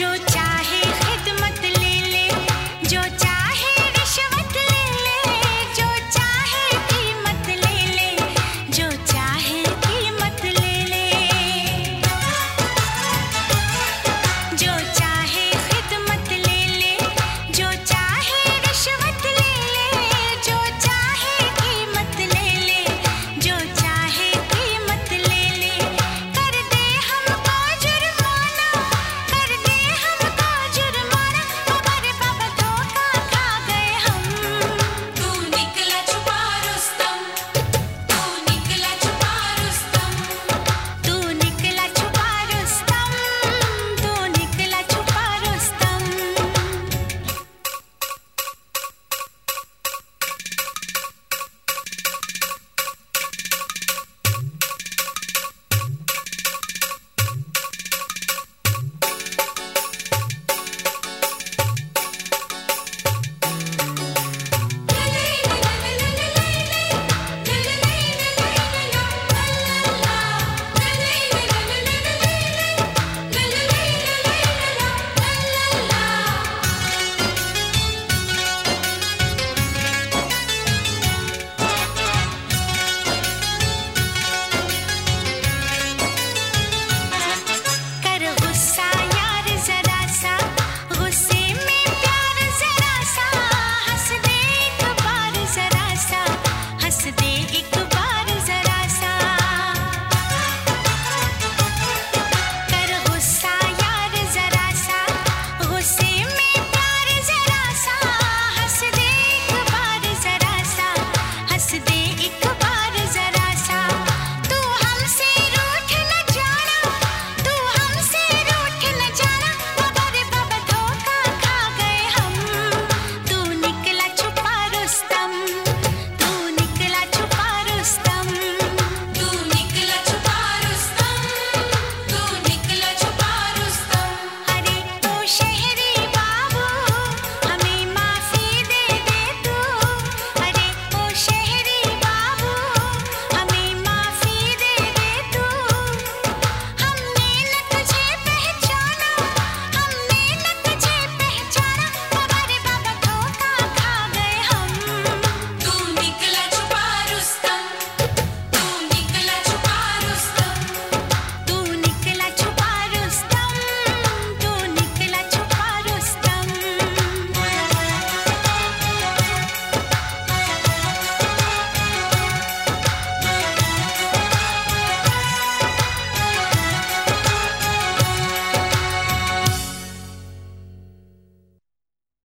जो चाहे